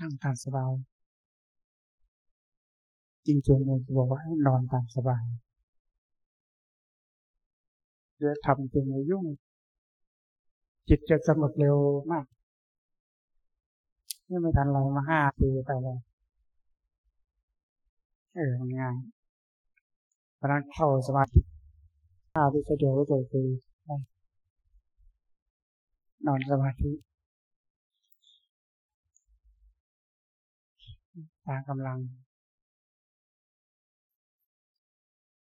นั่งตามสบายจริงๆเลยบอกว่าให้นอนตามสบายเดี๋ยวทำจริงเลยยุ่ง จิตจะสงบเร็วมากนี่ไม่ทันไรมาห้าปีไปแล้วเออง่ายเพราะนั้นเข้าสมาธิท่าที่สะดวกก็คือ นอนสมาธิ ตามกำลัง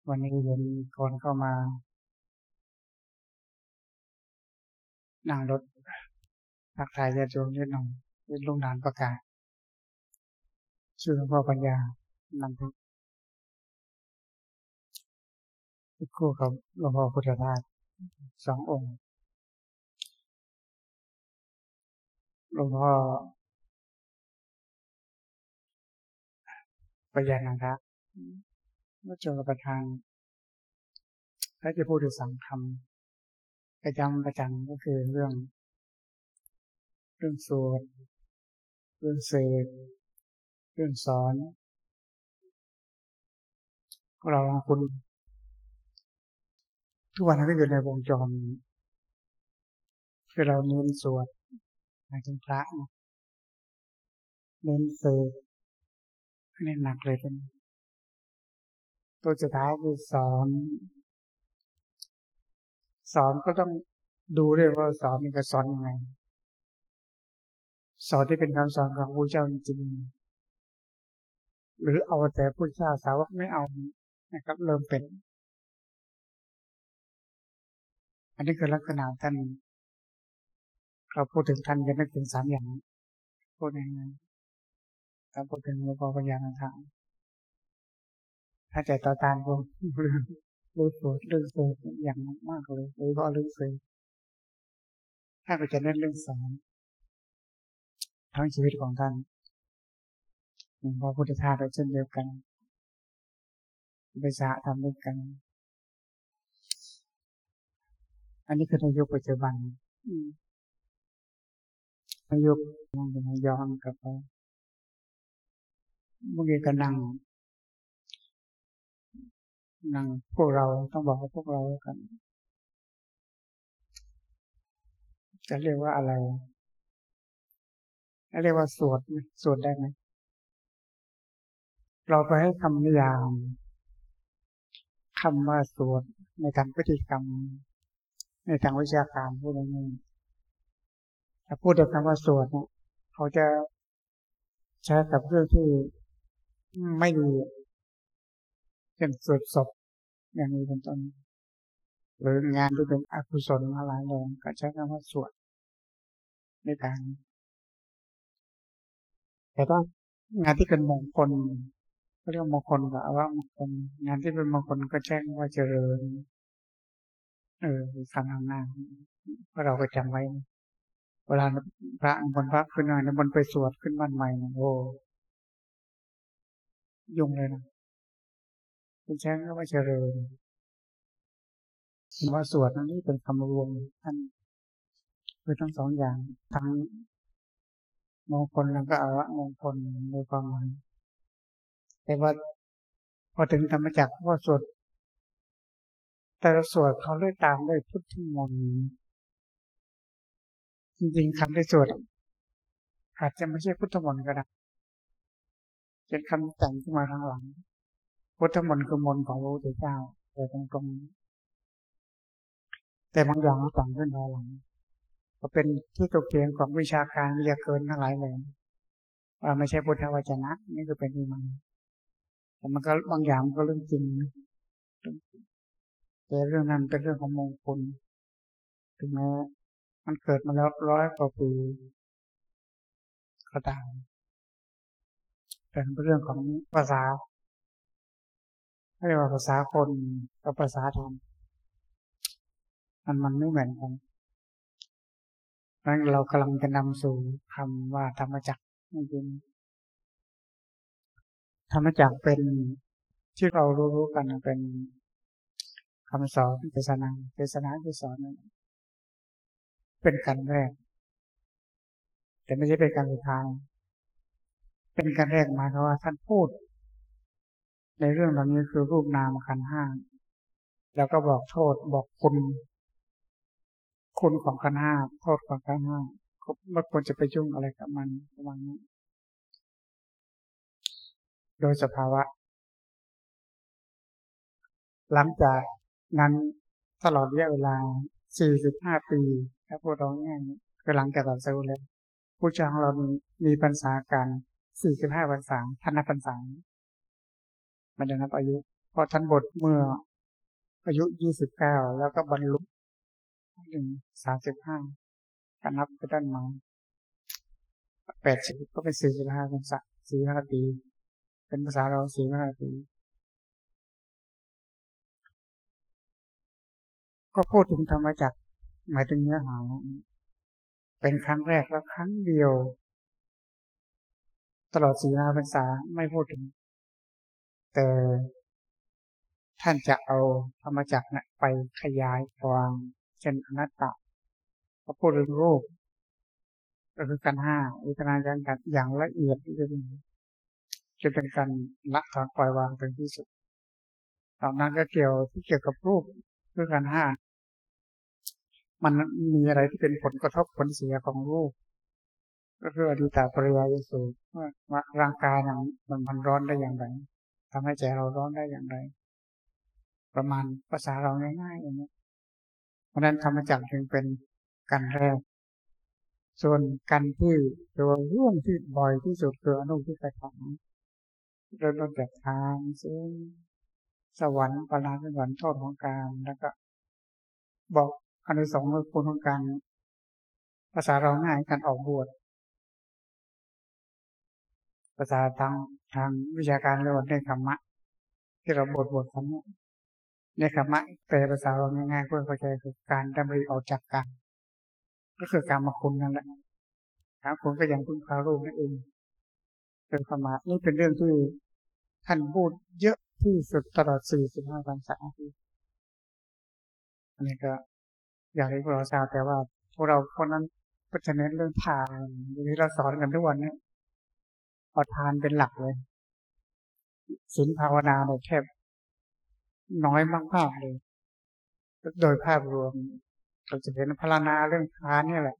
วันนี้เห็นคนเข้ามา นั่งรถทักทายญาติโยมนิดหน่อยเป็นลุงนานประกาศชื่อหลวงพ่อปัญญานำทุกคู่กับหลวงพ่อพุทธทาสสององค์หลวงพ่อ ปัญญานันทะเมื่อเจอประธานถ้าจะพูดถึงสังคมประจำประจำก็คือเรื่อง เรื่องสวดเรื่องเสกเรื่องสอน เราคุณ ทุกวันนี้ก็อยู่ในวงจรคือเราเน้นสวดหมายถึงพระนะเน้นเสก อันนี้หนักเลยเป็นตัวสุดท้ายคือสอนสอนก็ต้องดูด้วยว่าสอนมันจะสอนยังไง สอนที่เป็นคำสอนของพระเจ้าจริงหรือเอาแต่พุทธเจ้าสาวกไม่เอานะครับ เริ่มเป็น อันนี้คือลักษณะท่านเราพูดถึงท่านจะนึกถึงสามอย่างพูดยังไง ถ้าพูดถึงหลวงพ่อปัญญาทางถ้าใจต่อตานก็เรื่องเรื่องสดเรื่อย่างมากเลยโดยเฉพาะเรื่องเสกถ้าเราจะเน้นเรื่องสอนทั้งชีวิตของท่านหลวงพ่อพุทธทาสเช่นเดียวกันไปสะทำด้วยกัน อันนี้คือในยุคปัจจุบันในยุคมันจะย้อนกลับไป เมื่อกี้ก็นั่ง นั่งพวกเราต้องบอกว่าพวกเรากัน จะเรียกว่าอะไรเรียกว่าสวดสวดได้ไหมเราไปให้คำนิยามคำว่าสวดในทางพฤติกรรม ในทางวิชาการพวกนี้ถ้าพูดถึงคำว่าสวดเนี่ยเขาจะใช้กับเรื่องที่ ไม่ดีเช่นสวดศพอย่างนี้เป็นต้นหรืองานที่เป็นอกุศลอะไรแรงก็ใช้คำว่าสวดในทางแต่ถ้างานที่เป็นมงคลก็เรียกมงคลกับว่ามงคลงานที่เป็นมงคลก็แจ้งว่าเจริญ เออคำนำหน้าเราะเราก็จำไว้ เวลาพระบนพระขึ้นมาในบนไปสวดขึ้นบ้านใหม่โอ้ ยุ่งเลยนะเป็นแช้ก็ว่าเจริญว่าสวดนั้นนี่เป็นคำรวมท่านคือทั้งสองอย่างทั้งมงคลแล้วก็อาวะมงคลในความหมายแต่ว่าพอถึงธรรมจักรก็สวดแต่ละสวดเขาเลือกตามด้วยพุทธมนต์จริงๆคำที่สวดอาจจะไม่ใช่พุทธมนต์ก็ได้ เป็นคำแต่งขึ้นมาข้างหลังพุทธมนต์คือมนต์ของพระพุทธเจ้าแต่ตรงตรงแต่บางอย่างแต่งขึ้นมาหลัง ก็เป็นที่ตกเถียงของวิชาการวิทยาเกินทั้งหลายเลยว่าไม่ใช่พุทธวจนะ นี่ก็เป็นที่มันแต่มันก็บางอย่างมันก็เรื่องจริงแต่เรื่องนั้นเป็นเรื่องของมงคลถึงแม้มันเกิดมาแล้วร้อยกว่าปีก็ตาม เป็นเรื่องของภาษาเรียกว่าภาษาคนกับภาษาธรรมมันมันไม่เหมือนกันนั้นเรากำลังจะนำสู่คำว่าธรรมจักรนี่คือธรรมจักรเป็นที่เรารู้ๆกันเป็นคำสอนเทศนาเทศนาที่สอนนั้นเป็นการแรก แต่ไม่ใช่เป็นการสุดท้าย เป็นการแรกหมายความว่าท่านพูด ในเรื่องเหล่านี้คือรูปนามขันห้าแล้วก็บอกโทษบอกคุณคุณของขันห้าโทษของขันห้าไม่ควรจะไปยุ่งอะไรกับมันประมาณนี้โดยสภาวะ หลังจากนั้นตลอดระยะเวลา 45 ปีถ้าพูดตรงง่ายคือหลังจากตัดสู้แล้วผู้จ้างเรามีมีพรรษาการ 45พรรษาท่านนับพรรษาม่ได้นับอายุเพราะท่านบทเมื่อ อายุ29แล้วก็บรรลุถึง35ก็นับไปด้านมา80ก็เป็น45พรรษา45ปี เป็นภาษาเรา45ปีก็พูดถึงธรรมจักรหมายถึงเนื้อหาเป็นครั้งแรกและครั้งเดียว ตลอดสี่าพรรษาไม่พูดถึง แต่ท่านจะเอาธรรมจักรนะไปขยายความเช่นอนัตตาก็พูดเรื่องรูปก็คือการห้าวิจารณญาณกันอย่างละเอียดที่จะเป็นจะเป็นการละถอนปล่อยวางเป็นที่สุดตอนนั้นก็เกี่ยวที่เกี่ยวกับรูปคือการห้ามันมีอะไรที่เป็นผลกระทบผลเสียของรูป ก็คืออดีตปริยายสูว่าร่างกายนั้นมันมันร้อนได้อย่างไรทำให้ใจเราร้อนได้อย่างไร ประมาณภาษาเราง่ายๆอย่างนี้เพราะนั้นธรรมจักรจึงเป็นกันแรก ส่วนกันที่ตัวเรื่องที่บ่อยที่สุดคืออนุที่กระทำเริ่มต้นจากทางซึ่งสวรรค์ปราสวรรค์โทษของการแล้วก็ บอกอันที่สองคือคุณของการภาษาเราง่ายการออกบวช ภาษาทางทางวิชาการเรียกว่าเนคขมะ ที่เราบทบทคำนี้เนคขมะแปลภาษาเราง่ายๆเพื่อเข้าใจคือการดำริออกจากกันก็คือการมาคุณนั่นแหละการคุณก็ยังพึ่งพารูปนั่นเองเป็นธรรมะนี่เป็นเรื่องที่ท่านพูดเยอะที่สุดตลอดสี่สิบห้าพรรษาอันนี้ก็อยากให้พวกเราทราบแต่ว่าพวกเราคนนั้นก็จะเน้นเรื่องทานอย่างที่เราสอนกันทุกวันนี้ เอาทานเป็นหลักเลยศีลภาวนาเนี่ยแทบน้อยมากๆเลย โดยภาพรวมเราจะเห็นพลานาเรื่องทานนี่แหละ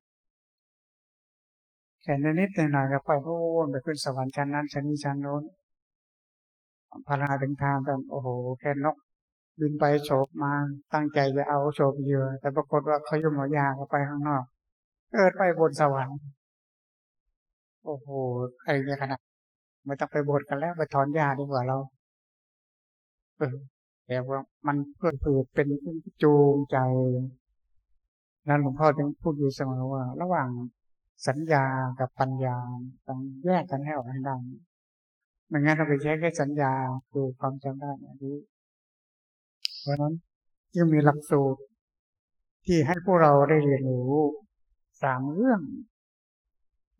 แค่นิดหน่อยก็ไปโอ้ไปขึ้นสวรรค์ชั้นนั้นชั้นนี้ชั้นโน้นพาราถึงทางกันโอ้โห แค่นกบินไปโฉบมาตั้งใจจะเอาโฉบเหยื่อแต่ปรากฏว่าเขายุ่งหัวยาเขาไปข้างนอกเกิดไปบนสวรรค์ โอ้โหไอ้เนี่ยขนาดไม่ต้องไปบดกันแล้วไปถอนยาดีกว่าเราเออแต่ว่ามันเพื่อเพื่อเป็นจูงใจ นั้นหลวงพ่อจึงพูดอยู่เสมอว่า ระหว่างสัญญากับปัญญาต้องแยกกันให้ออกให้ได้ไม่งั้นเราไปใช้แค่สัญญาคือความจำได้นี้เพราะนั้นยังมีหลักสูตรที่ให้พวกเราได้เรียนรู้สามเรื่อง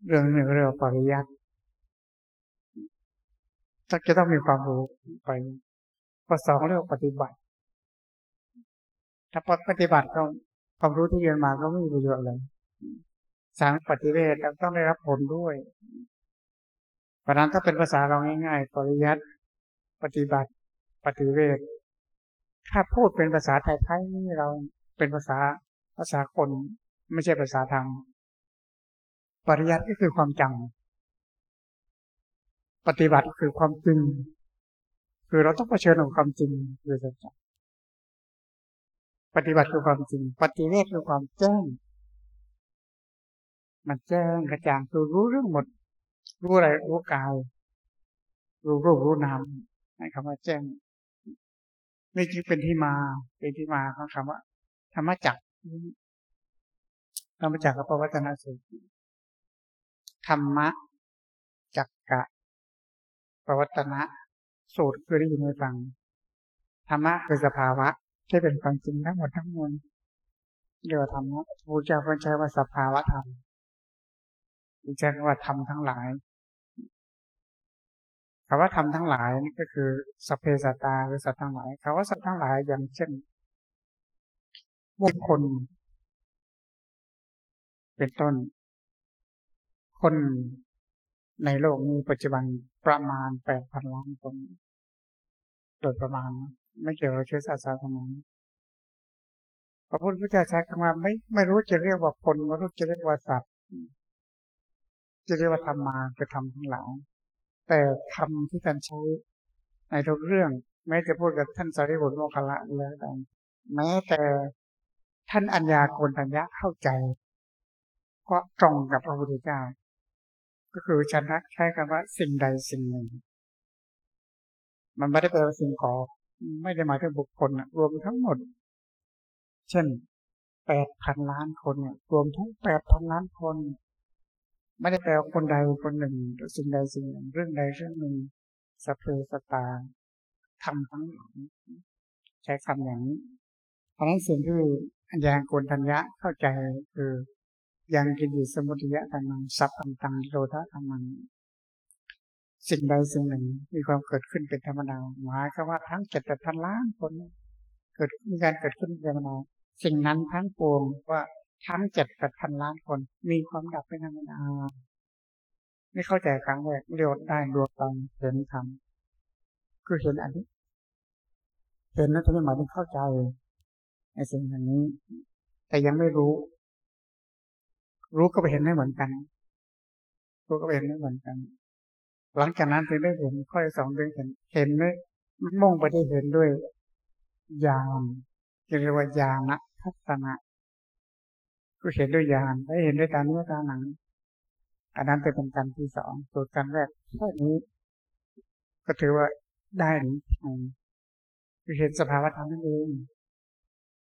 เรื่องหนึ่งเรื่องปริยัติจะต้องมีความรู้ไปข้อสองเรื่องปฏิบัติ ถ้าปฏิบัติก็ความรู้ที่เรียนมาก็ไม่มีประโยชน์เลยสามปฏิเวทต้องได้รับผลด้วยเพราะนั้นถ้าเป็นภาษาเราง่ายๆ ปริยัติปฏิบัติ ปฏิเวทถ้าพูดเป็นภาษาไทยๆนี่เราเป็นภาษาภาษาคนไม่ใช่ภาษาทาง ปริยัติก็คือความจำปฏิบัติคือความจริง คือเราต้องเผชิญกับความจริงโดยสัจปฏิบัติคือความจริง ปฏิเวทคือความแจ้ง มันแจ้งกระจ่างคือรู้เรื่องหมด รู้อะไรรู้กาย รู้รูปรู้นามในคำว่าแจ้งนี่จึงเป็นที่มาเป็นที่มาของคำว่า ธรรมจักรธรรมจักรกับปวัตนสูตร ธรรมะ จักกะปวัตนะ สูตรคือได้ยินในฟัง ธรรมะคือสภาวะ ที่เป็นความจริงทั้งหมดทั้งมวลเรียกว่าธรรมะพระเจ้าใช้ว่าสภาวะธรรมใช้คำว่าทำทั้งหลายคำว่าทำทั้งหลายนี่ก็คือสเพสตาหรือสัตว์ทั้งหลายคำว่าสัตว์ทั้งหลายอย่างเช่นบุคคล เป็นต้น คนในโลกนี้ปัจจุบันประมาณแปดพันล้านคน โดยประมาณ ไม่เกี่ยวกับเชื้อชาติศาสนาพระพุทธเจ้าใช้คำว่าไม่ไม่รู้จะเรียกว่าคนไม่รู้จะเรียกว่าสัตว์จะเรียกว่าธรรมาคือธรรมทั้งหลายแต่คำที่ท่านใช้ในทุกเรื่อง แม้จะพูดกับท่านสารีบุตรโมคคัลละแล้วแต่แม้แต่ท่านอัญญาโกณทัญญะเข้าใจ ก็ตรงกับพระพุทธเจ้า ก็คือชนะใช้คำว่าสิ่งใดสิ่งหนึ่ง มันไม่ได้แปลว่าสิ่งของไม่ได้หมายถึงบุคคลรวมทั้งหมด เช่นแปดพันล้านคนเนี่ยรวมทั้งแปดพันล้านคน ไม่ได้แปลว่าคนใดคนหนึ่งหรือสิ่งใดสิ่งหนึ่ง เรื่องใดเรื่องหนึ่งสเพสตาทำทั้งหลายใช้คำอย่างนี้เพราะนั้นสิ่งที่อัญญาโกณทัญญะเข้าใจคือ ยังกินสมุทิยะธรรมังสัพพันตังโลทะธรรมังสิ่งใดสิ่งหนึ่งมีความเกิดขึ้นเป็นธรรมดาหมายความว่าทั้งเจ็ดพันล้านคนเกิดมีการเกิดขึ้นเป็นธรรมดาสิ่งนั้นทั้งปวงว่าทั้งเจ็ดแปดพันล้านคน มีความดับเป็นธรรมดาไม่เข้าใจครั้งแรกเรียกได้ดวงตาเห็นธรรมคือเห็นอันนี้เห็นนั้นจะไม่หมายถึงเข้าใจในสิ่งนี้ แต่ยังไม่รู้ รู้ก็ไปเห็นไม่เหมือนกัน รู้ก็ไปเห็นไม่เหมือนกัน หลังจากนั้นถึงได้เห็นข้อสองถึงเห็นเห็นไม่มุ่งไปที่เห็นด้วยญาณเรียกว่าญาณทัศนะก็เห็นด้วยญาณได้เห็นด้วยตาเนื้อตาหนัง อันนั้นเป็นการที่สองส่วนการแรกแค่นี้ ก็ถือว่าได้หรือคือเห็นสภาวะธรรมนั่นเอง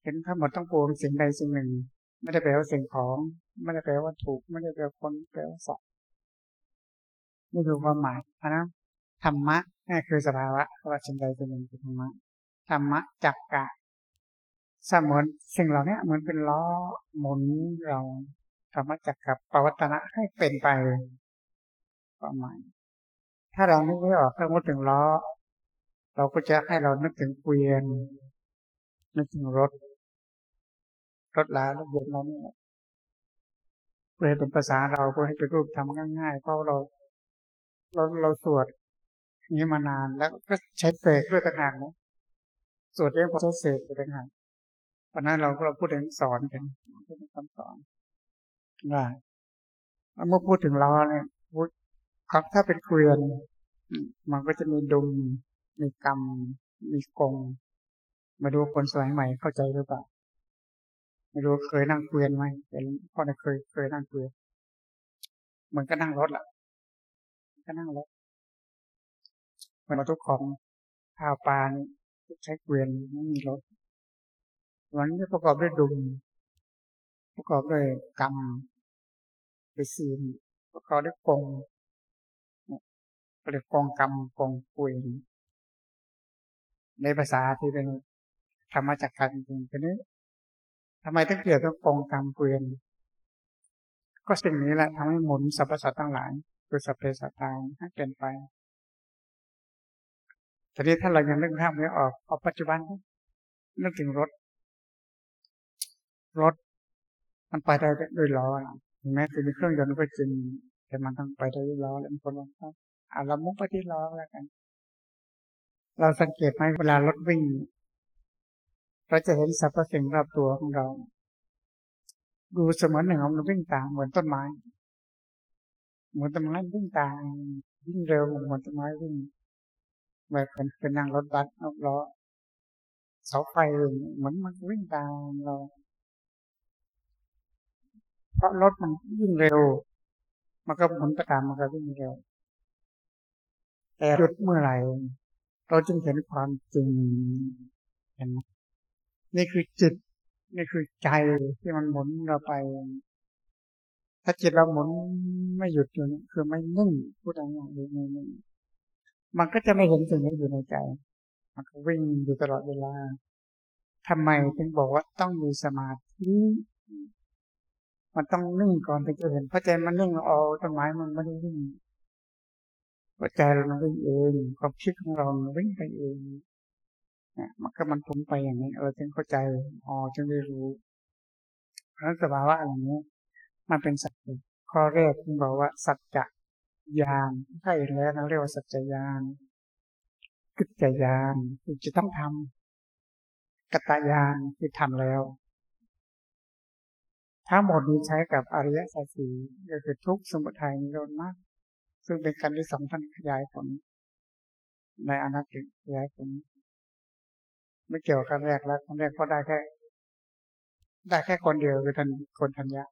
เห็นทั้งหมดต้องปวงสิ่งใดสิ่งหนึ่ง ไม่ได้แปลว่าสิ่งของ ไม่ได้แปลว่าถูก ไม่ได้แปลว่าคนแปลว่าสัตว์นี่คือความหมายนะธรรมะนี่คือสภาวะว่าสิ่งใดสิ่งหนึ่งคือธรรมะธรรมะจักกะสมอนสิ่งเหล่านี้เหมือนเป็นล้อหมุนเราธรรมะจักกับปวัตนะให้เป็นไปความหมายถ้าเรานึกไม่ออกถ้าพูดถึงล้อ เราก็จะให้เรานึกถึงเกวียนนึกถึงรถ รถลารถยนต์เราเนี่ย เพื่อเป็นภาษาเราเพื่อให้เป็นรูปทำง่ายๆ เพราะเรา เราเราสวดนี้มานานแล้วก็ใช้เสกด้วยต่างหากนะสวดเรื่องพอใช้เสกด้วยต่างหากวันนั้นเราเราพูดถึงสอนกันพูดถึงคำสอนว่าเมื่อพูดถึงล้อเนี่ยพูดครับถ้าเป็นเกวียนมันก็จะมีดุมมีกำมีกง มาดูคนสมัยใหม่เข้าใจหรือเปล่า ไม่รู้เคยนั่งเกวียนไหมเป็นพ่อเนี่ยเคยเคยนั่งเกวียนเหมือนก็นั่งรถแหละก็นั่งรถมันมาทุกของข้าวปลาใช้เกวียนไม่มีรถวันนี้ประกอบด้วยดุมประกอบด้วยกำด้วยซีนประกอบด้วยกงเรียกกองกรรมกองกุยในภาษาที่เป็นธรรมจักรกันจริงๆนี้ ทำไมต้องเกี่ยวกับกองกรรมเกวียน ก็สิ่งนี้แหละทำให้หมุนสรรพสัตว์ทั้งหลายคือสัพเพสัตตาให้เปลี่ยนไปทีนี้ถ้าเรายังนึกภาพไม่ออกเอาปัจจุบันนึกถึงรถ รถ มันไปได้ด้วยล้อถึงแม้จะมีเครื่องยนต์ก็จริงแต่มันต้องไปได้ด้วยล้อแล้วคนลองครับอ่าเรามุ่งไปที่ล้อแล้วกัน เราสังเกตไหมเวลารถวิ่ง เราจะเห็นสรรพสิ่งรอบตัวของเรา ดูเสมือนหนึ่งมันวิ่งตามเหมือนต้นไม้ เหมือนต้นไม้วิ่งตามวิ่งเร็วเหมือนต้นไม้วิ่งแบบเป็นนั่งรถบัสเอาล้อเสาไฟเหมือนมันวิ่งตามเรา เพราะรถมันวิ่งเร็ว มันก็หมุนไปตามมันก็วิ่งเร็ว แต่หยุดเมื่อไหร่ เราจึงเห็นความจริงเห็นไหม นี่คือจิต นี่คือใจที่มันหมุนเราไป ถ้าจิตเราหมุนไม่หยุดอยู่นี่คือไม่นิ่งพูดง่ายๆเลยไม่นิ่งมันก็จะไม่เห็นสิ่งนี้อยู่ในใจ มันก็วิ่งอยู่ตลอดเวลาทำไมถึงบอกว่าต้องมีสมาธิมันต้องนิ่งก่อนถึงจะเห็นเพราะใจมันนิ่งเอาต้นไม้มันไม่ได้วิ่งหัวใจเราวิ่งเองความคิดของเราวิ่งไปเอง มันก็มันพุ่งไปอย่างนี้เออจึงเข้าใจอ๋อจึงได้รู้เพราะสภาวะอะไรนี้ มันเป็นสัจจข้อแรกที่บอกว่าสัจจะญาณใช่แล้วนะเรียกว่าสัจจญาณกิจญาณคือจะต้องทำกตญาณคือทำแล้ว ทั้งหมดนี้ใช้กับอริยสัจสี่ก็คือทุกสมุทัยนิโรธมรรคซึ่งเป็นการที่สองท่านขยายผล ในอนัตติขยายผล ไม่เกี่ยวกับแรกแล้วครั้งแรกก็ได้แค่ ได้แค่คนเดียวคือท่านคนทัญญา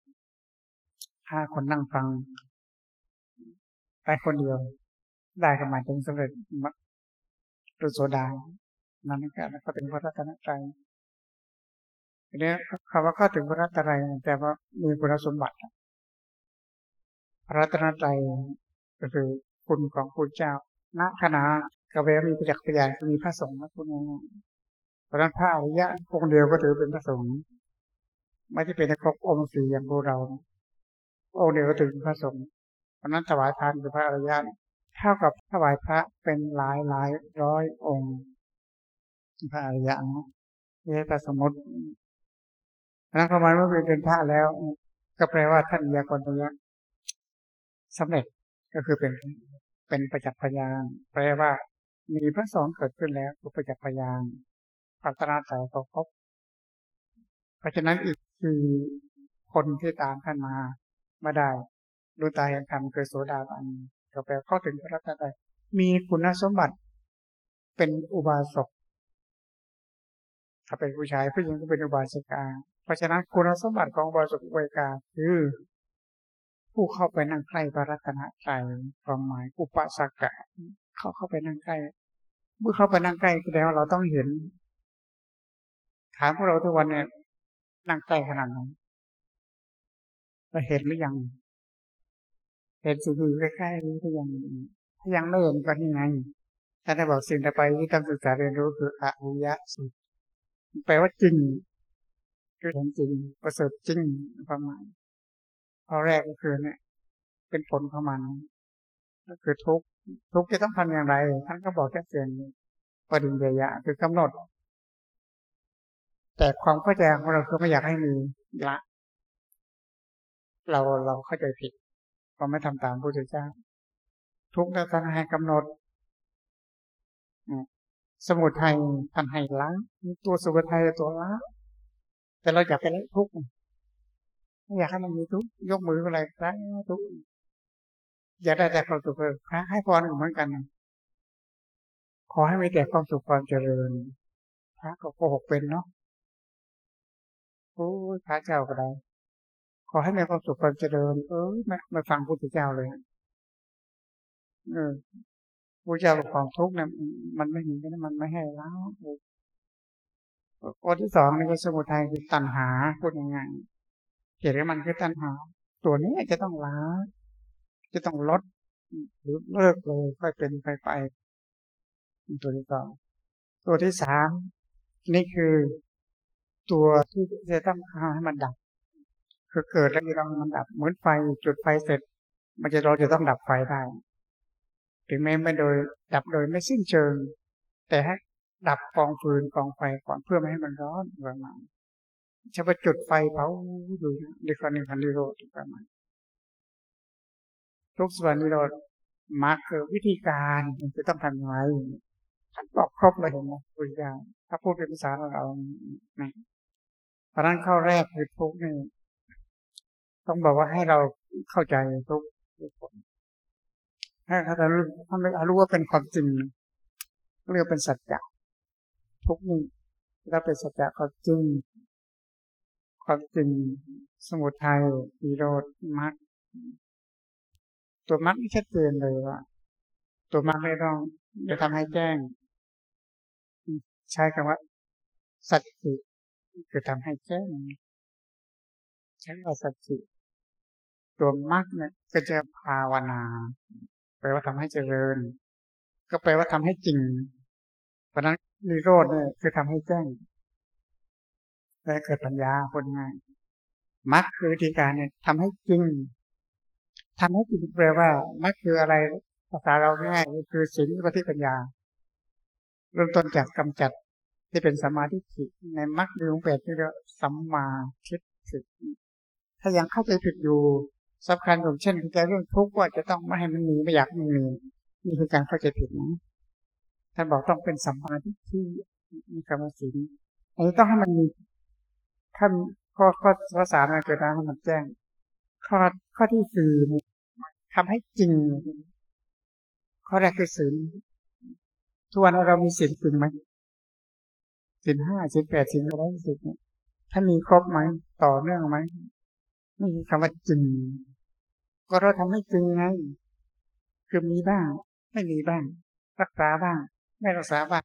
ห้าคนนั่งฟังได้คนเดียว ได้ก็หมายถึงสำเร็จมรรคดุโสดา นั่นก็แล้วก็ถึงพระรัตนตรัยทีนี้คำว่าเข้าถึงพระรัตนตรัยแต่ว่ามีคุณสมบัติ พระรัตนตรัยก็คือคุณของคุณเจ้าณขณะกเวมีประจักษ์พยานมีพระสงฆ์นะคุณ เพราะนั้นพระอริยะองค์เดียวก็ถือเป็นพระสงฆ์ไม่ใช่เป็นครบองค์สี่อย่างพวกเราองค์เดียวก็ถือเป็นพระสงฆ์เพราะนั้นถวายทานกับพระอริยะเท่ากับถวายพระเป็นหลายหลายร้อยองค์พระอริยะนะนี่พระสมมตินั้นประมาณว่าเป็นพระแล้ว ก็แปลว่าท่านยากรตยะสำเร็จก็คือเป็นเป็นประจักษ์พยานแปลว่ามีพระสงฆ์เกิดขึ้นแล้วคือประจักษ์พยาน ปัตนาสายก็ครบเพราะฉะนั้นอีกคือคนที่ตามท่านมามาได้ดูตาเห็นธรรมคือโสดาบันก็แปลเข้าถึงพระรัตนตรัยมีคุณสมบัติเป็นอุบาสกถ้าเป็นผู้ชายผู้หญิงก็เป็นอุบาสิกา เพราะฉะนั้นคุณสมบัติของอุบาสกอุบาสิกาคือ ผู้เข้าไปนั่งใกล้พระรัตนตรัยความหมายอุปสกะ เขาเข้าไปนั่งใกล้เมื่อเข้าไปนั่งใกล้แสดงว่าเราต้องเห็น ถามพวกเราทุกวันเนี่ยนั่งใกล้ขนาดไหนเราเห็นหรือยัง เห็นสิ่งที่อยู่ใกล้ๆหรือยังถ้ายังไม่เห็นก็ยังไงถ้าได้บอกสิ่งต่อไปที่ต้องศึกษาเรียนรู้คืออริยสุดแปลว่าจริงคือเห็นจริงประเสริฐจริงความหมายข้อแรกก็คือเนี่ย เป็นผลของมันก็คือทุกทุกจะต้องทำอย่างไร ท่านก็บอกแค่เสียงปริญญาคือกำหนด แต่ความเข้าใจของเราคือไม่อยากให้มีละ เราเราเข้าใจผิดเราไม่ทำตามพระพุทธเจ้า ทุกแล้ท่านให้กำหนด สมุทัยท่านให้ล้างตัวสมุทัยตัวล้างแต่เราอยากไปละทุกข์ไม่อยากให้มันมีทุกข์ยกมืออะไรล้างทุกข์อยากได้แต่ความสุขพระให้พรเหมือนกัน ขอให้มีแต่ความสุขความเจริญพระก็โกหกเป็นเนาะ โอ้พระเจ้าก็ได้ ขอให้มีความสุขความเจริญ เออม่ม่ฟังพุทธเจ้าเลยเออพระเจ้าบอกความทุกข์เนี่ยมันไม่มีนะมันไม่ให้แล้วข้อที่สองนี่ก็สมุทัยคือตัณหาพูดง่ายๆเขียนว่ามันคือตัณหา ตัวนี้จะต้องล้าจะต้องลดหรือเลิกเลยค่อยเป็นไปไปตัวที่สองตัวที่สามนี่คือ ตัวที่จะต้องทำให้มันดับคือเกิดแล้วจะต้องมันดับเหมือนไฟจุดไฟเสร็จ มันจะเราจะต้องดับไฟได้ ถึงแม้ไม่โดย ดับโดยไม่สิ้นเชิง แต่ให้ดับกองฟืนกองไฟก่อนเพื่อไม่ให้มันร้อนประมาณจะไปจุดไฟเผาดูดีกว่านึ่งพันดิโรประมาณทุกส่วนนิโรธมาร์กคือวิธีการมันจะต้องทำยังไงท่านบอกครบเลยเห็นไหมคุยกันถ้าพูดเป็นภาษาเรานะ เพราะนั้นข้อแรกคือทุกนี่ต้องบอกว่าให้เราเข้าใจทุกทุกให้เรารู้ถ้าไม่รู้ว่าเป็นความจริงเรียกเป็นสัจจะทุกนี่ถ้าเป็นสัจจะความจริงความจริงสมุทัยนิโรธมรรคตัวมรรคที่ชัดเจนเลยว่า ตัวมรรคไม่ต้องจะทำให้แจ้ง ใช้คำว่า สัจจิ คือทำให้แจ้งใช้คำว่าสัจจิตัวมรรคเนี่ยก็จะภาวนาแปลว่าทำให้เจริญ ก็แปลว่าทำให้จริง เพราะนั้นนิโรธเนี่ยคือทำให้แจ้งและเกิดปัญญาคนง่ายมรรคคือวิธีการเนี่ยทำให้จริงทำให้จริงแปลว่ามรรคคืออะไรภาษาเราง่ายคือศีลปฏิปัญญา เริ่มต้นจากกำจัด ที่เป็นสมาธิิในมรรคมีองค์แปดที่เรียกสัมมาทิฏฐิถ้ายังเข้าใจผิดอยู่สำคัญผมเช่นเข้าใจเรื่องทุกข์ว่าจะต้องไม่ให้มันมีไม่อยากมันมีนี่คือการเข้าใจผิดนะท่านบอกต้องเป็นสัมมาทิฏฐิมีคำว่าศีลอันนี้ต้องให้มันมีท่านข้อข้อภาษามันเกิดมาให้มันแจ้ง ข้อข้อที่สี่ทำให้จริง ข้อแรกคือศีลทุกวันเรามีศีลจริงไหม ศีลห้าศีลแปดศีลร้อยสิบเนี่ยถ้ามีครบไหมต่อเนื่องไหมนี่คือคำว่าจริง ก็เราทำให้จริงไง คือมีบ้าง ไม่มีบ้าง รักษาบ้าง ไม่รักษาบ้าง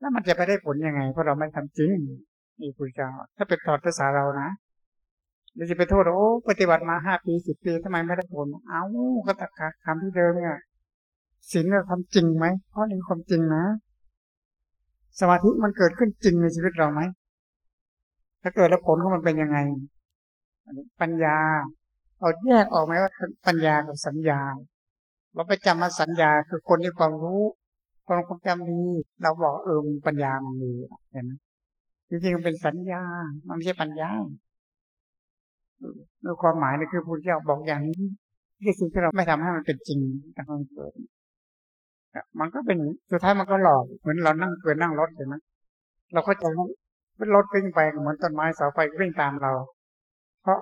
แล้วมันจะไปได้ผลยังไง เพราะเราไม่ทำจริงนี่คุณเจ้า ถ้าเป็นตอดภาษาเรานะเราจะไปโทษโอ้ปฏิบัติมาห้าปีสิบปีทำไมไม่ได้ผล เอ้าก็ตะกคำที่เดิมเนี่ยศีลเราทำจริงไหมเพราะนี่ความจริงนะ สมาธิมันเกิดขึ้นจริงในชีวิตเราไหม ถ้าเกิดแล้วผลของมันเป็นยังไง ปัญญาเอาแยกออกไหมว่าปัญญากับสัญญา เราไปจำมาสัญญาคือคนที่ความรู้คนความจำดีเราบอกเออปัญญามันมีเห็นไหมจริงๆมันเป็นสัญญา มันไม่ใช่ปัญญาในความหมายนี่คือพุทธเจ้าบอกอย่างนี้ที่สิ่งที่เราไม่ทำให้มันเป็นจริงแต่มันเกิด มันก็เป็นสุดท้ายมันก็หลอกเหมือนเรานั่งเกินนั่งรถเห็นไหมเราก็จะเป็นรถวิ่งไปเหมือนต้นไม้เสาไฟวิ่งตามเรา เพราะ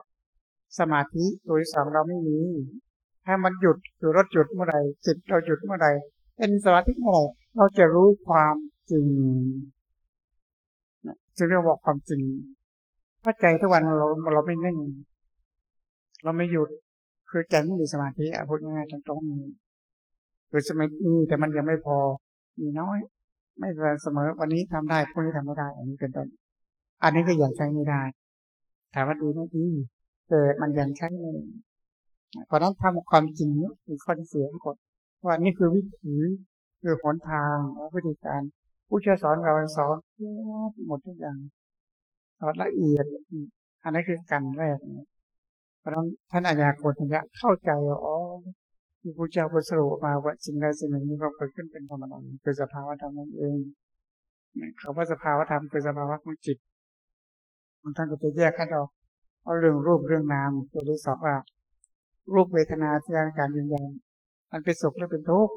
สมาธิตัวที่สองเราไม่มีถ้ามันหยุดคือรถหยุดเมื่อไหร่จิตเราหยุดเมื่อไหร่เป็นสมาธิเมื่อไหร่เราจะรู้ความจริงจึงเรียกว่าความจริงเพราะใจทุกวันเราเราไม่นิ่ง เราไม่หยุดคือใจไม่มีสมาธิอะพูดง่ายๆตรงๆนี้ คือสมัยมีแต่มันยังไม่พอ มีน้อย ไม่เสมอวันนี้ทำได้พรุ่งนี้ทำไม่ได้ อันนี้เป็นต้นอันนี้ก็ยังใช้ไม่ได้ถามว่าดีไม่ดีแต่มันยังใช้ไม่เพราะนั้นทำความจริงนี้คือข้อที่เสียกดว่านี่คือวิถีคือหนทางและวิธีการ ผู้เชี่ยวสอนเราสอนหมดทุกอย่างสอนละเอียดอันนี้คือการแรกเพราะนั้นท่านอาญาโกฏจะเข้าใจอ๋อ ที่พระเจ้าประสรุปมาว่าสิ่งใดสิ่งหนึ่งนี้ก็เกิดขึ้นเป็นธรรมดาคือสภาวะธรรมนั่นเองคำว่าสภาวะธรรมคือสภาวะของจิตบางท่านก็จะแยกกันออกเอาเรื่องรูปเรื่องนามตัวที่สองว่ารูปเวทนาที่การยืนยันมันเป็นสุขหรือเป็นทุกข์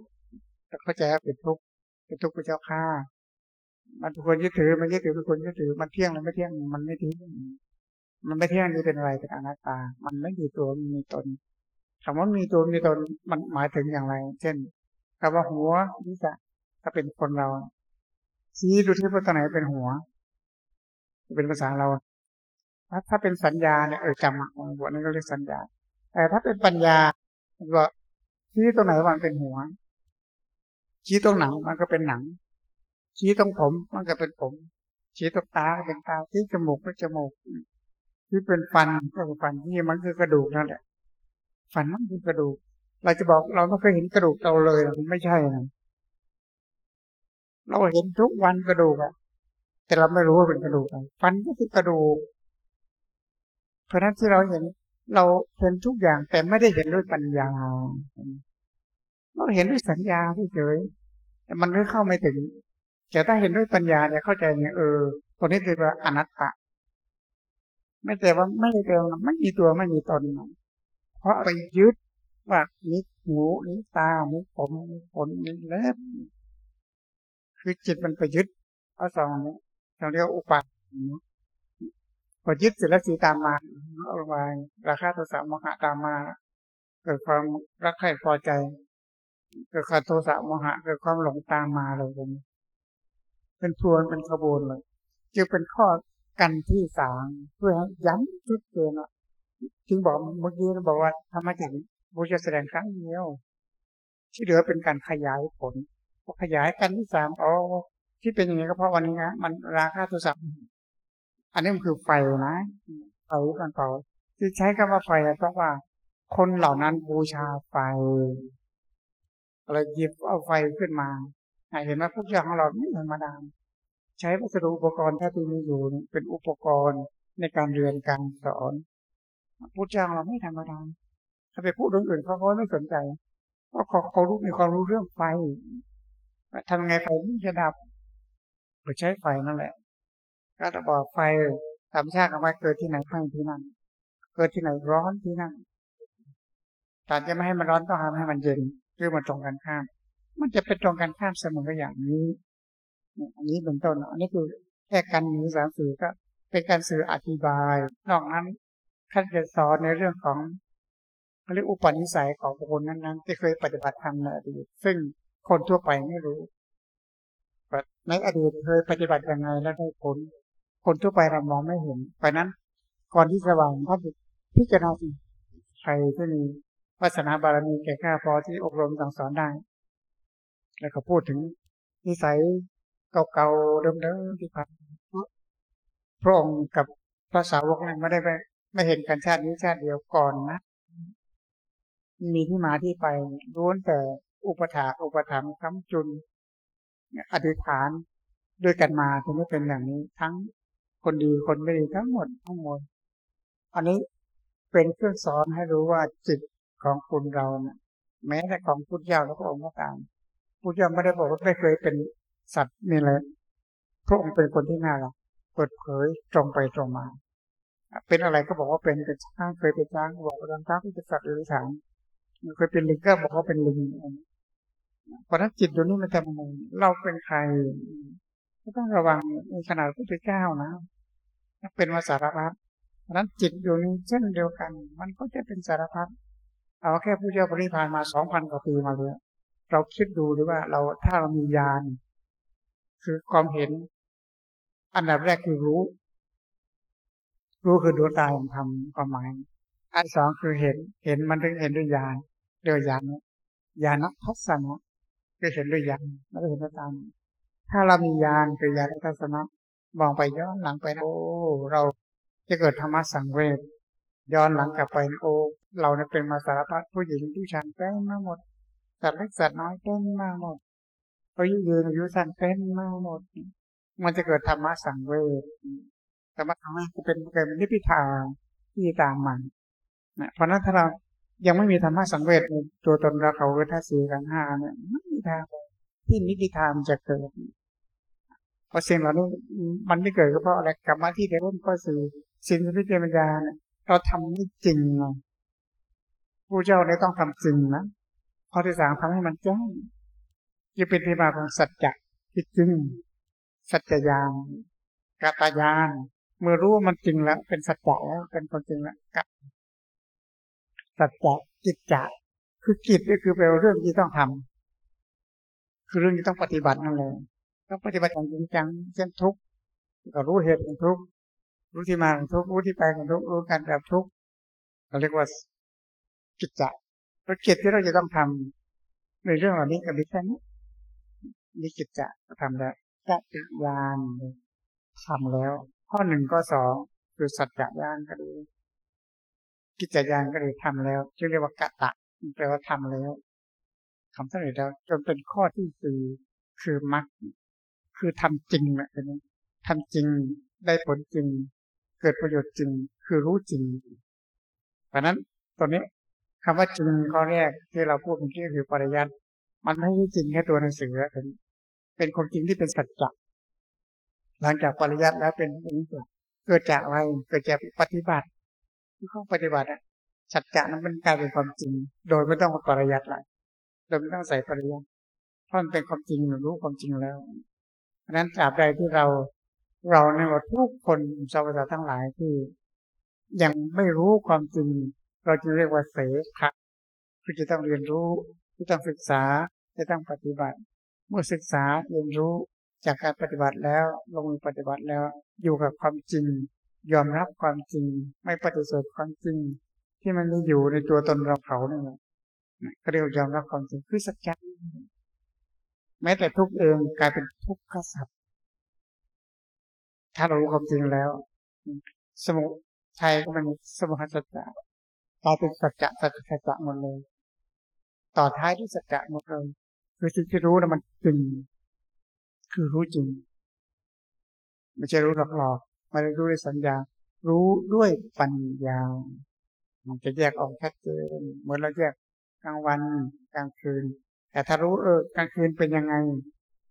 แต่เข้าใจว่าเป็นทุกข์เป็นทุกข์พระเจ้าค่ามันควรยึดถือมันยึดถือเป็นคนยึดถือมันเที่ยงหรือไม่เที่ยงมันไม่ที่ยงมันไม่เที่ยงนี่เป็นอะไรเป็นอนัตตา มันไม่มีตัวมีตน คำว่ามีตัวมีตนมันหมายถึงอย่างไร เช่นคำว่าหัวนี่จะถ้าเป็นคนเรา ชี้ดูที่ว่าตัวไหนเป็นหัว เป็นภาษาเรา ถ้าถ้าเป็นสัญญาเนี่ยเออจำอะหัวนั่นก็เรียกสัญญา แต่ถ้าเป็นปัญญาก็ชี้ตรงไหนมันเป็นหัว ชี้ตรงหนังมันก็เป็นหนัง ชี้ตรงผมมันก็เป็นผม ชี้ตรงตาเป็นตาชี้จมูกก็จมูกที่เป็นฟันก็คือฟันที่มันคือกระดูกนั่นแหละ ฟันมันคือกระดูก เราจะบอกเราไม่เคยเห็นกระดูกเราเลยมันไม่ใช่นะเราเห็นทุกวันกระดูกอะแต่เราไม่รู้ว่าเป็นกระดูกฟันก็คือกระดูก เพราะนั้นที่เราเห็น เราเห็นทุกอย่างแต่ไม่ได้เห็นด้วยปัญญา เราเห็นด้วยสัญญาเฉยแต่มันไม่เข้าไม่ถึงแต่ถ้าเห็นด้วยปัญญาเนี่ยเข้าใจเนี่ยเออตัวนี้เรียกว่าอนัตตาไม่แต่ว่าไม่ได้เดียวไม่มีตัวไม่มีตน ราะไปยึดว่านี่หูนี่ตานี่ผมนี่ขนนี่เล็บคือจิตมันไปยึดเอาสองนี้เราเรียกอุปาพอยึดเสร็จแล้วสีตามมาเอาลงมาราคาโทสะโมหะตามมา เกิดความรักใคร่พอใจ เกิดความโทสะโมหะเกิดความหลงตามมาเลยผมเป็นพวนเป็นขบวนเลย จึงเป็นข้อกันที่สามเพื่อย้ำชุดเจนว่า จึงบอกเมื่อกี้เราบอกว่าธรรมจักรบูชาแสดงครั้งเดียว ที่เหลือเป็นการขยายผลพอขยายกันที่สามอ๋อที่เป็นอย่างนี้ก็เพราะวันนี้นะมันราคาโทรศัพท์อันนี้มันคือไฟนะไฟมันเผาที่ใช้คำว่าไฟเพราะว่า คนเหล่านั้นบูชาไฟเราหยิบเอาไฟขึ้นมาเห็นไหมพวกเจ้าของเราไม่ธรรมดาใช้วัสดุอุปกรณ์ที่มีอยู่เป็นอุปกรณ์ในการเรียนการสอน พุทธเจ้าเราไม่ธรรมดาถ้าไปพูดเรื่องอื่นเขาเขาไม่สนใจ เพราะเขาเขารู้มีความรู้เรื่องไฟทำไงไฟมันจะดับเราใช้ไฟนั่นแหละ ก็จะบอกไฟธรรมชาติของมันเกิดที่ไหนไฟที่นั่น เกิดที่ไหนร้อนที่นั่นการจะไม่ให้มันร้อนต้องทำให้มันเย็นคือมันตรงกันข้าม มันจะเป็นตรงกันข้ามเสมออย่างนี้ อันนี้เป็นต้น อันนี้คือแค่การมีสามสื่อก็เป็นการสื่ออธิบาย นอกนั้น ท่านจะสอนในเรื่องของเขาเรียกอุปนิสัยของบุคคลนั้นๆ ที่เคยปฏิบัติธรรมในอดีต ซึ่งคนทั่วไปไม่รู้ในอดีตเคยปฏิบัติยังไงแล้วได้ผล คนทั่วไปเรามองไม่เห็น เพราะนั้นก่อนที่สว่างท่านพิจารณาสิใครที่มีวาสนาบารมีแก่ข้าพอที่อบรมสั่งสอนได้ แล้วก็พูดถึงนิสัยเก่าๆเดิมๆที่ผ่านพระองค์กับพระสาวกนั้นไม่ได้ไป ไม่เห็นกันชาตินี้ชาติเดียวก่อนนะ มีที่มาที่ไปล้วนแต่อุปถาอุปถัมภ์คำจุน อธิษฐานด้วยกันมาถึงได้เป็นอย่างนี้ ทั้งคนดีคนไม่ดีทั้งหมดทั้งหมดอันนี้เป็นเครื่องสอนให้รู้ว่าจิตของคุณเรานะแม้แต่ของพุทธเจ้าและพระองค์ก็ตามพุทธเจ้าไม่ได้บอกว่าไม่เคยเป็นสัตว์นี่เลยพระองค์เป็นคนที่น่ารักเปิดเผยตรงไปตรงมา เป็นอะไรก็บอกว่าเป็นเป็นช้างเคยเป็นช้างบอกว่าช้างที่เป็นสัตว์หรือฉางเคยเป็นลิงก็บอกว่าเป็นลิงเพราะนั้นจิตตัวนี้มันจะมองเราเป็นใครก็ต้องระวังในขนาดพระพุทธเจ้านะเป็นมาสารพัดเพราะนั้นจิตอยู่นี้เช่นเดียวกัน มันก็จะเป็นสารพัดเอาแค่ผู้เจ้าปริพานมาสองพันกว่าปีมาเลยเราคิดดูดีว่าเราถ้าเรามีญาณคือความเห็น อันดับแรกคือรู้ รู้คือดวงตาของธรรมความหมาย อันสองคือเห็น เห็นมันถึงเห็นด้วยญาณด้วยญาณญาณทัศนะคือเห็นด้วยญาณไม่ได้เห็นด้วยตาถ้าเรามีญาณคือญาณทัศนะมองไปย้อนหลังไปโอ้เราจะเกิดธรรมะสังเวชย้อนหลังกลับไปโอ้เราเนี่ยเป็นมาสารพัดผู้หญิงผู้ชายเต็มมาหมดสัตว์เล็กสัตว์น้อยเต็มมาหมดอายุยืนอายุสั้นเต็มมาหมด มันจะเกิดธรรมะสังเวช ธรรมะสังเวชจะเป็นเกิดนิพพิทาที่ตามมันนะเพราะนั้นถ้าเรายังไม่มีธรรมะสังเวชในตัวตนเราเขาเวทสีกันห้าเนี่ยไม่มีทางที่นิพพิทามจะเกิดเพราะสิ่งเหล่านี้มันไม่เกิดก็เพราะอะไรกลับมาที่เดิมก็คือสิ่งที่เจริญญาเนี่ยเราทำไม่จริงผู้เจ้าเนี่ยต้องทำจริงนะข้อที่สามทำให้มันแจ้งจะเป็นที่มาของสัจจะที่จริงสัจจญาณกตายาน เมื่อรู้ว่ามันจริงแล้ว เป็นสัจจะแล้วเป็นความจริงแล้วกับสัจจะจิตจะคือจิตก็คือเป็นเรื่องที่ต้องทำคือเรื่องที่ต้องปฏิบัตินั่นเองต้องปฏิบัติอย่างจริงจังเช่นทุกข์ก็รู้เหตุของทุกข์รู้ที่มาของทุกข์รู้ที่ไปของทุกข์รู้การดับทุกข์เราเรียกว่าจิตจะภารกิจที่เราจะต้องทำในเรื่องเหล่านี้กับดิฉันนี่กิจจะทำแล้วกัจยานทำแล้ว ข้อหนึ่งก็สองคือสัจจญาณก็ดีกิจญาณก็ดีทำแล้วจึงเรียกว่ากะตะแปลว่าทำแล้วทำสำเร็จแล้วจนเป็นข้อที่สี่คือมรรคคือทำจริงแหละนี้ทำจริงได้ผลจริง เกิดประโยชน์จริง คือรู้จริงเพราะนั้นตอนนี้คำว่าจริงข้อแรกที่เราพูดเมื่อกี้คือปริยัติมันไม่ใช่จริงแค่ตัวหนังสือเป็นเป็นความจริงที่เป็นสัจจะ หลังจากปริยัติแล้วเป็นอย่างนี้เกิดจากอะไรเกิดจากปฏิบัติที่เขาปฏิบัติอะสัจจะนั้นมันกลายเป็นความจริง โดยไม่ต้องปริยัติเลยโดยไม่ต้องใส่ปริยัติเพราะมันเป็นความจริงรู้ความจริงแล้วเพราะนั้นตราบใดที่เราเราในว่าทุกคนชาวบ้าทั้งหลายที่ ยังไม่รู้ความจริง เราจึงเรียกว่าเสขะคือจะต้องเรียนรู้ที่ต้องศึกษาจะต้องปฏิบัติ เมื่อศึกษาเรียนรู้ จากการปฏิบัติแล้วลงมือปฏิบัติแล้วอยู่กับความจริง ยอมรับความจริง ไม่ปฏิเสธความจริง ที่มันมีอยู่ในตัวตนเราเขาเนี่ยก็เรียกยอมรับความจริงคือสัจจะแม้แต่ทุกเองกลายเป็นทุกขสัตว์ถ้าเรารู้ความจริงแล้ว สมุทัยก็เป็นสมุทัยสัจจะกลายเป็นสัจจะสัจจะสัจจะหมดเลย ต่อท้ายด้วยสัจจะหมดเลยคือสิ่งที่รู้นะมันจริง คือรู้จริง ไม่ใช่รู้หลอกหลอกไม่ได้รู้ด้วยสัญญา รู้ด้วยปัญญา มันจะแยกออกชัดเจนเหมือนเราแยกกลางวันกลางคืน แต่ถ้ารู้เออกลางคืนเป็นยังไง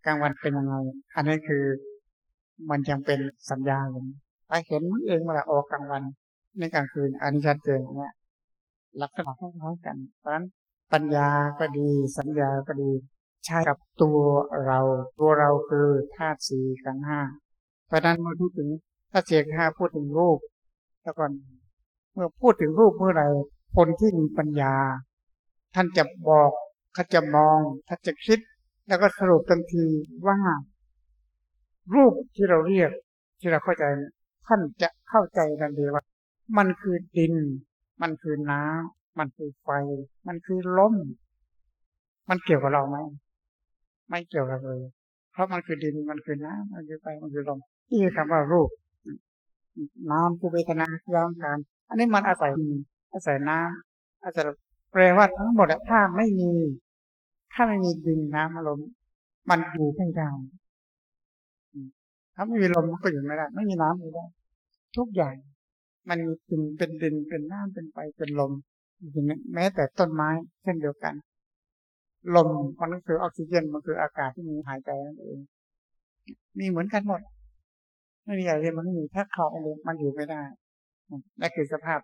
กลางวันเป็นยังไง อันนี้คือมันยังเป็นสัญญาอยู่ถ้าเห็นเองเมื่อออกกลางวันในกลางคืนอันนี้ชัดเจนเนี่ยลักษณะคล้ายๆกัน เพราะฉะนั้นปัญญาก็ดี สัญญาก็ดี ใช้กับตัวเราตัวเราคือธาตุสี่ขันห้าเพราะนั้นเมื่อพูดถึงธาตุสี่ขันห้าพูดถึงรูปแล้วก่อนเมื่อพูดถึงรูปเมื่อไหร่คนที่มีปัญญา ท่านจะบอกเขานจะมองท่านจะคิด แล้วก็สรุปทันทีว่า รูปที่เราเรียก ที่เราเข้าใจเนี่ยท่านจะเข้าใจทันทีว่า มันคือดิน มันคือน้ำมันคือไฟ มันคือลมมันเกี่ยวกับเราไหม ไม่เกี่ยวกับเลย เพราะมันคือดินมันคือน้ำมันคือไฟมันคือลมนี่คือคำว่ารูป น้ำคือเวทนาคือร่างการอันนี้มันอาศัยอาศัยน้ำอาศัยแปลว่าทั้งหมดอะถ้าไม่มี ถ้าไม่มีดินน้ำลมมันอยู่ไม่ได้ถ้าไม่มีลมมันก็อยู่ไม่ได้ ไม่มีน้ำไม่ได้ ทุกอย่างมันมีดินเป็นดินเป็นน้ำเป็นไฟเป็นลมอย่างนี้แม้แต่ต้นไม้เช่นเดียวกัน ลมมันก็คือออกซิเจนมันคืออากาศที่มีหายใจนั่นเอง มีเหมือนกันหมด ไม่มีอะไรมันมีถ้าเขาอะไรมันอยู่ไม่ได้นั่นคือสภาพ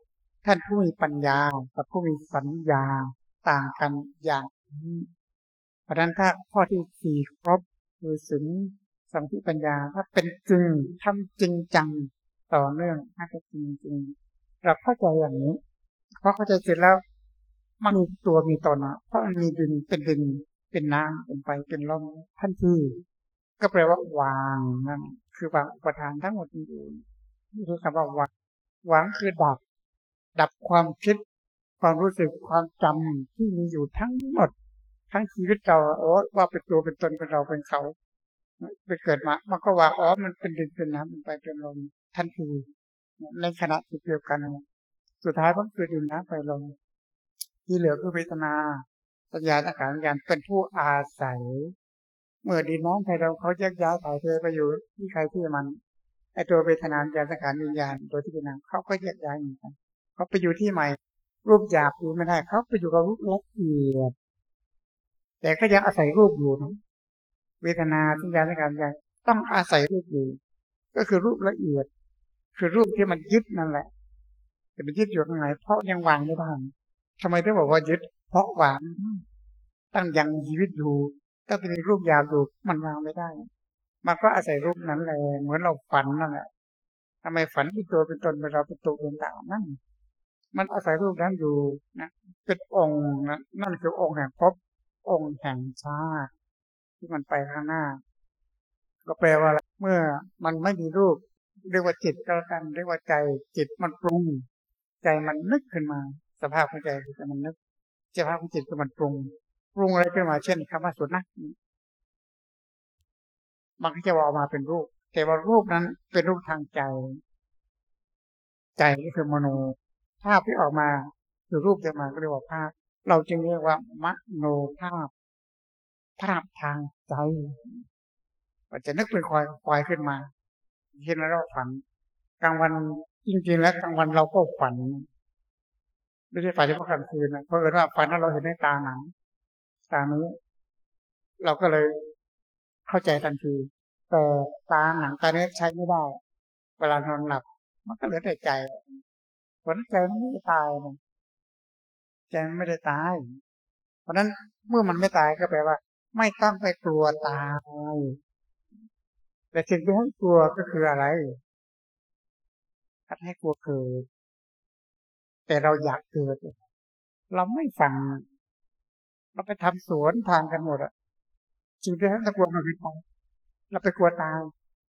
ท่านผู้มีปัญญากับผู้มีสัญญาต่างกันอย่างนี้เพราะนั้นถ้าข้อที่สี่ครบคือสินสัมผัปัญญาถ้าเป็นจริงทำจริงจังต่อเนื่องถ้าเป็นจริงจริงเราเข้าใจอย่างนี้พอเข้าใจเสร็จแล้ว มันมีตัวมีตนอะเพราะมันมีดินเป็นดินเป็นน้ำเป็นไฟเป็นลมท่านที่ก็แปลว่าวางนั่นคือวางอุปทานทั้งหมดอยู่นี่คือคำว่าวางวางคือดับ ดับความคิด ความรู้สึกความจำที่มีอยู่ทั้งหมด ทั้งชีวิตเราโอ้ว่าเป็นตัวเป็นตนเป็นเราเป็นเขาไปเกิดมามันก็ว่าอ๋อมันเป็นดินเป็นน้ำเป็นไฟเป็นลมทันทีในขณะที่เดียวกัน สุดท้ายมันคือดินน้ำไฟลม ที่เหลือคือเวทนาสัญญาอาการการเป็นผู้อาศัย เมื่อดินน้ำไฟลมเขาแยกย้ายถ่ายเทไปอยู่ที่ใครที่มันไอตัวเวทนาญาณสังขารวิญญาณตัวที่เป็นนามเขาก็แยกย้ายเหมือนกันเขาไปอยู่ที่ใหม่ รูปหยาบอยู่ไม่ได้เขาไปอยู่กับรูปละเอียดแต่ก็ยังอาศัยรูปอยู่นะเวทนาสัญญาสังขารวิญญาณต้องอาศัยรูปอยู่ ก็คือรูปละเอียด คือรูปที่มันยึดนั่นแหละแต่มันยึดอยู่ตรงไหนเพราะยังวางไม่ได้ ทำไมต้องบอกว่ายึด เพราะวางตั้งยังชีวิตอยู่ถ้าเป็นรูปยาบอยู่มันวางไม่ได้ มันก็อาศัยรูปนั้นแหละเหมือนเราฝันนั่นแหละทำไมฝันเป็นตัวเป็นตนเป็นเราเป็นตัวเป็นตานั่นมันอาศัยรูปนั้นอยู่นะเป็นองค์นะนั่นคือองค์แห่งภพองค์แห่งชาติที่มันไปข้างหน้า ก็แปลว่าเมื่อมันไม่มีรูป เรียกว่าจิตก็แล้วกันเรียกว่าใจ จิตมันปรุง ใจมันนึกขึ้นมา สภาพของใจคือมันนึกสภาพของจิตคือมันปรุง ปรุงอะไรขึ้นมาเช่นคำว่าสุนัขมันก็จะออกมาเป็นรูป แต่ว่ารูปนั้นเป็นรูปทางใจ ใจก็คือมโน ภาพที่ออกมาคือรูปจะมาก็เรียกว่าภาพ เราจึงเรียกว่ามโนภาพ ภาพทางใจมันจะนึกเป็นควายควายขึ้นมาเห็นแล้วเราฝัน กลางวันจริงๆแล้วกลางวันเราก็ฝัน ไม่ใช่ฝันเฉพาะกลางคืนนะเพราะเอิญว่าฝันนั้นเราเห็นในตาหนังตานี้เราก็เลยเข้าใจทันทีแต่ตาหนังตาเนื้อใช้ไม่ได้ เวลานอนหลับ มันก็เหลือแต่ใจผลใจมันไม่ได้ตายนะใจมันไม่ได้ตาย เพราะนั้นเมื่อมันไม่ตายก็แปลว่า ไม่ต้องไปกลัวตายแต่สิ่งที่ให้กลัวก็คืออะไรทัดให้กลัวเกิด แต่เราอยากเกิด เราไม่ฟัง เราไปทำสวนทางกันหมดอะจริงๆแล้วกลัวมันคือตายเราไปกลัวตาย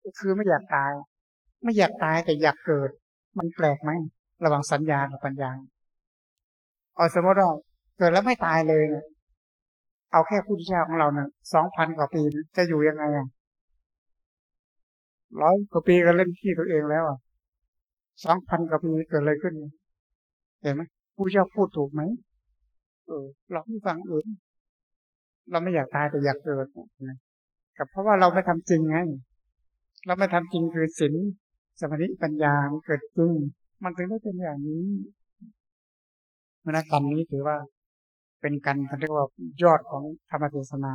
ก็คือไม่อยากตาย ไม่อยากตายแต่อยากเกิด มันแปลกไหมระหว่างสัญญากับปัญญาเอาสมมติว่าเกิดแล้วไม่ตายเลยเนี่ยเอาแค่พุทธเจ้าของเราเนี่ยสองพันกว่าปีจะอยู่ยังไงอะร้อยกว่าปีก็เล่นที่ตัวเองแล้วอะสองพันกว่าปีเกิดอะไรขึ้น เห็นไหมผู้เจ้าพูดถูกไหมเออ เราไม่ฟังเองเราไม่อยากตายแต่อยากเกิดนะกับเพราะว่าเราไม่ทำจริงไง เราไม่ทำจริงคือศีลสมาธิปัญญามันเกิดจริง มันถึงได้เป็นอย่างนี้มนกันนี้ถือว่า เป็นกันเรียกว่ายอดของธรรมเทศนา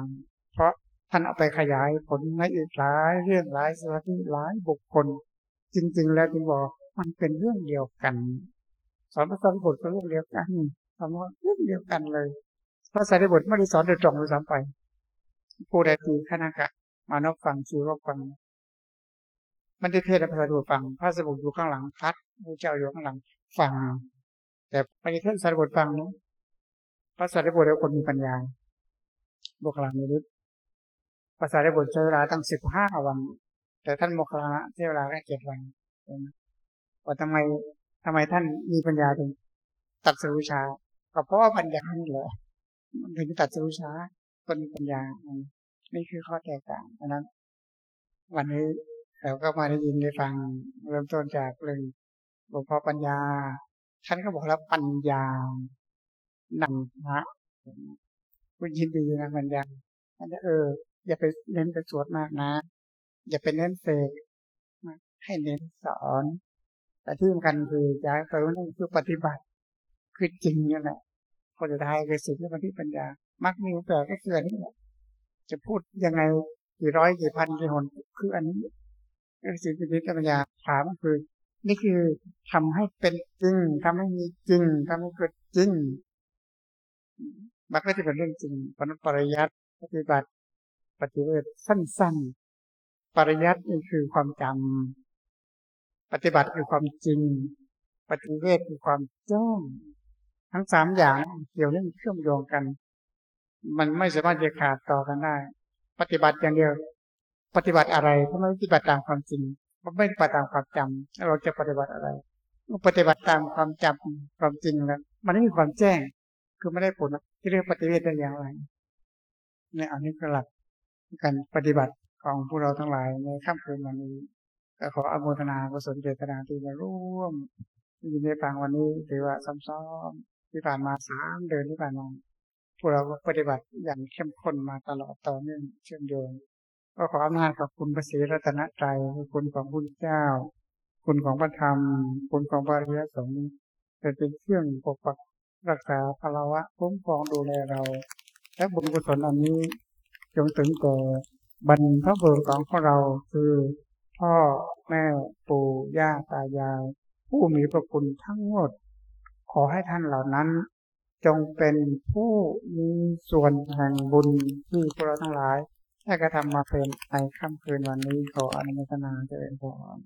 เพราะท่านเอาไปขยายผลในอีกหลายเรื่องหลายสถานที่หลายบุคคล จริง ๆ แล้วจึงบอกมันเป็นเรื่องเดียวกัน สอนพระสัมพุทธก็เรื่องเดียวกันคำว่าเรื่องเดียวกันเลย พระสารีบุตรไม่ได้สอนโดยตรงเลยซ้ำไปผู้ใดตีขณะกะมานพฟังชีวฟัง มันได้เทศน์ให้พระสารีบุตรฟัง พระสารีบุตรอยู่ข้างหลังพัดพระเจ้าอยู่ข้างหลังฟัง แต่ไม่ได้เทศน์สารีบุตรฟังนะพระสารีบุตรเป็นคนมีปัญญาบุคลามีฤทธิ์ภาษาได้บทใช้เวลาตั้งสิบห้าวัน แต่ท่านโมคคลานะใช้เวลาแค่เจ็ดวันว่าทำไม ทำไมท่านมีปัญญาถึงตัดสรุชาก็เพราะว่าปัญญานี่แหละมันถึงตัดสรุชาคนมีปัญญานี่คือข้อแตกต่างดังนั้น วันนี้เราก็มาได้ยินได้ฟังเริ่มต้นจากเรื่องหลวงพ่อปัญญา ท่านก็บอกแล้วปัญญานำพระคุณยินดีนะปัญญาอันนี้เออ อย่าไปเน้นไปสวดมากนะ อย่าไปเน้นเสกให้เน้นสอน แต่ที่สำคัญคือย้ายไปนั่นคือปฏิบัติ คือจริงนี่แหละคนจะทายคือสิ่งที่มันที่ปัญญา มักมีแต่ก็คืออันนี้แหละจะพูดยังไงกี่ร้อยกี่พันกี่หนคืออันนี้คือสิ่งที่ปัญญาถามคือ นี่คือทำให้เป็นจริงทำให้มีจริงทำให้เกิดจริงมันก็จะเป็นเรื่องจริงเพราะนั้นปริยัติปฏิบัติ ปฏิเวทสั้นๆ ปริยัตินี่คือความจำ ปฏิบัติคือความจริง ปฏิเวทคือความจ้องทั้งสามอย่างเกี่ยวเนื่องเชื่อมโยงกัน มันไม่สามารถจะขาดต่อกันได้ ปฏิบัติอย่างเดียว ปฏิบัติอะไรถ้าไม่ปฏิบัติตามความจริง มันไม่ปฏิบัติตามความจำเราจะปฏิบัติอะไรปฏิบัติตามความจำความจริงแล้วมันไม่มีความแจ้ง คือไม่ได้ผลที่เรียกปฏิเวทได้อย่างไรเนี่ยอันนี้คือหลักการปฏิบัติของพวกเราทั้งหลายในค่ำคืนวันนี้ ก็ขออนุโมทนากุศลเจตนาที่มาร่วมยินดีฟังวันนี้ถือว่าซ้ำๆที่ผ่านมาสามเดือนที่ผ่านมาพวกเราปฏิบัติอย่างเข้มข้นมาตลอดต่อเนื่องเชื่อมโยงก็ขออำนาจขอบคุณพระศรีรัตนตรัยคุณของพระเจ้า คุณของพระธรรม คุณของพระริยสงฆ์เป็นเครื่องปกปักรักษาพลาวะคุ้มครองดูแลเรา และบุญกุศลอันนี้ จงถึงแก่บรรพบุรุษของพวกเราคือ พ่อแม่ปู่ย่าตายาย ผู้มีพระคุณทั้งหมด ขอให้ท่านเหล่านั้น จงเป็นผู้มีส่วนแห่งบุญที่พวกเราทั้งหลายได้กระทำมาเป็นในค่ำคืนวันนี้ขออนุโมทนาเจริญพร